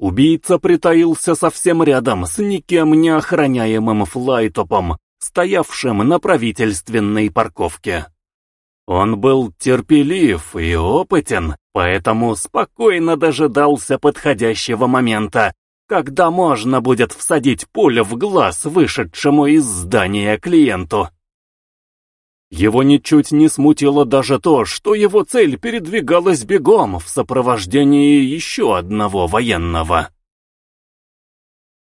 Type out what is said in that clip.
Убийца притаился совсем рядом с никем не охраняемым флайтопом, стоявшим на правительственной парковке. Он был терпелив и опытен, поэтому спокойно дожидался подходящего момента, когда можно будет всадить пулю в глаз вышедшему из здания клиенту. Его ничуть не смутило даже то, что его цель передвигалась бегом в сопровождении еще одного военного.